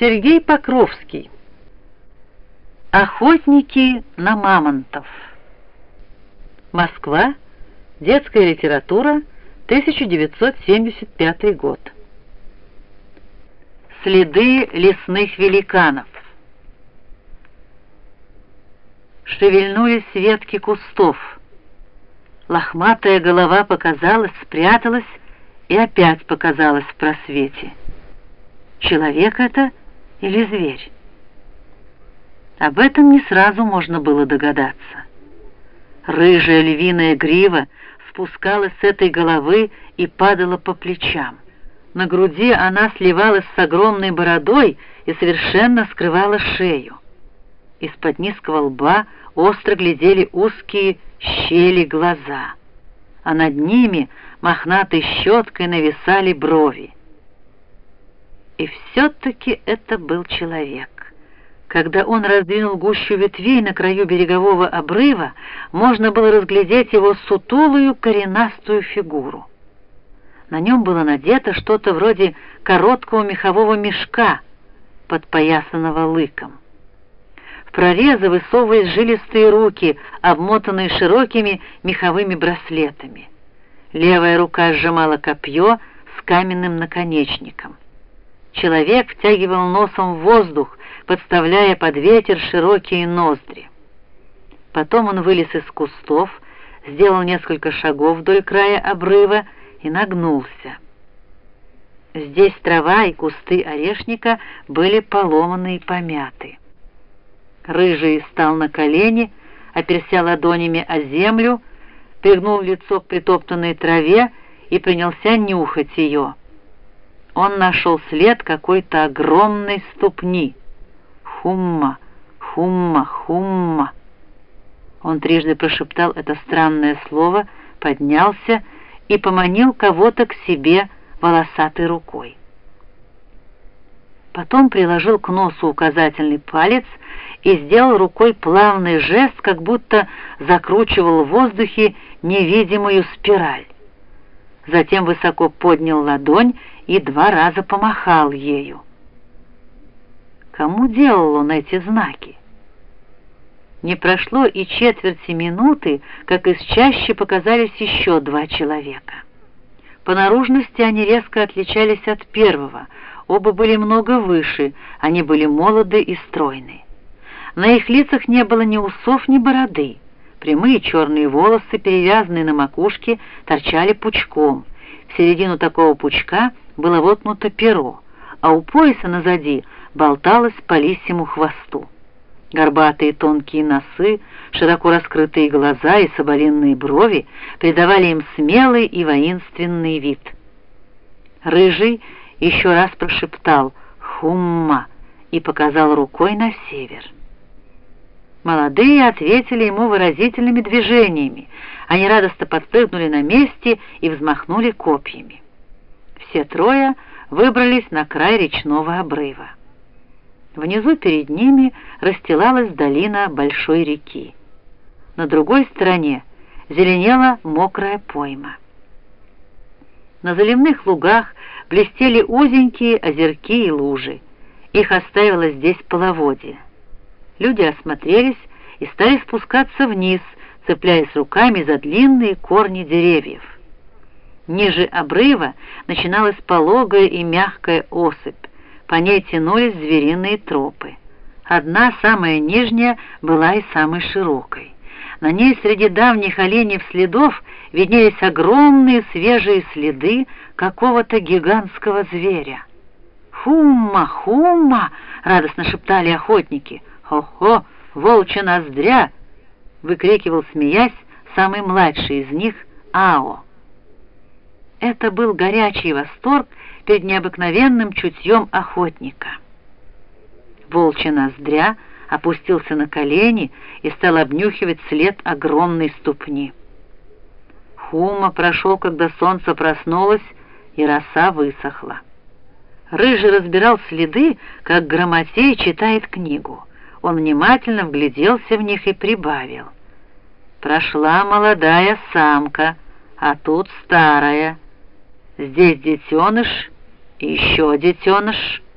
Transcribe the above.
Сергей Покровский. Охотники на мамонтов. Москва. Детская литература. 1975 год. Следы лесных великанов. Шевельнулись ветки кустов. Лохматая голова показалась, спряталась и опять показалась в просвете. Человек это или зверь? Об этом не сразу можно было догадаться. Рыжая львиная грива спускалась с этой головы и падала по плечам. На груди она сливалась с огромной бородой и совершенно скрывала шею. Из-под низкого лба остро глядели узкие щели глаза, а над ними мохнатой щеткой нависали брови. И все-таки это был человек. Когда он раздвинул гущу ветвей на краю берегового обрыва, можно было разглядеть его сутулую коренастую фигуру. На нем было надето что-то вроде короткого мехового мешка, подпоясанного лыком. В прорезы высовывались жилистые руки, обмотанные широкими меховыми браслетами. Левая рука сжимала копье с каменным наконечником. Человек втягивал носом в воздух, подставляя под ветер широкие ноздри. Потом он вылез из кустов, сделал несколько шагов вдоль края обрыва и нагнулся. Здесь трава и кусты орешника были поломаны и помяты. Рыжий стал на колени, оперся ладонями о землю, пригнул лицо к притоптанной траве и принялся нюхать ее он нашел след какой-то огромной ступни. Хумма, хумма, хумма. Он трижды прошептал это странное слово, поднялся и поманил кого-то к себе волосатой рукой. Потом приложил к носу указательный палец и сделал рукой плавный жест, как будто закручивал в воздухе невидимую спираль. Затем высоко поднял ладонь и два раза помахал ею. Кому делал он эти знаки? Не прошло и четверти минуты, как из чаще показались еще два человека. По наружности они резко отличались от первого, оба были много выше, они были молоды и стройны. На их лицах не было ни усов, ни бороды. Прямые черные волосы, перевязанные на макушке, торчали пучком. В середину такого пучка было воткнуто перо, а у пояса назади болталось по лисьему хвосту. Горбатые тонкие носы, широко раскрытые глаза и соболиные брови придавали им смелый и воинственный вид. Рыжий еще раз прошептал «Хумма» и показал рукой на север. Молодые ответили ему выразительными движениями. Они радостно подпрыгнули на месте и взмахнули копьями. Все трое выбрались на край речного обрыва. Внизу перед ними расстилалась долина большой реки. На другой стороне зеленела мокрая пойма. На заливных лугах блестели узенькие озерки и лужи. Их оставило здесь половодье. Люди осмотрелись и стали спускаться вниз, цепляясь руками за длинные корни деревьев. Ниже обрыва начиналась пологая и мягкая осыпь, по ней тянулись звериные тропы. Одна, самая нижняя, была и самой широкой. На ней среди давних оленев следов виднелись огромные свежие следы какого-то гигантского зверя. «Хумма! Хумма!» — радостно шептали охотники — «Хо-хо, волчья ноздря!» — выкрикивал, смеясь, самый младший из них — Ао. Это был горячий восторг перед необыкновенным чутьем охотника. Волчья ноздря опустился на колени и стал обнюхивать след огромной ступни. Хума прошел, когда солнце проснулось, и роса высохла. Рыжий разбирал следы, как грамотей читает книгу. Он внимательно вгляделся в них и прибавил. Прошла молодая самка, а тут старая. Здесь детеныш, еще детеныш —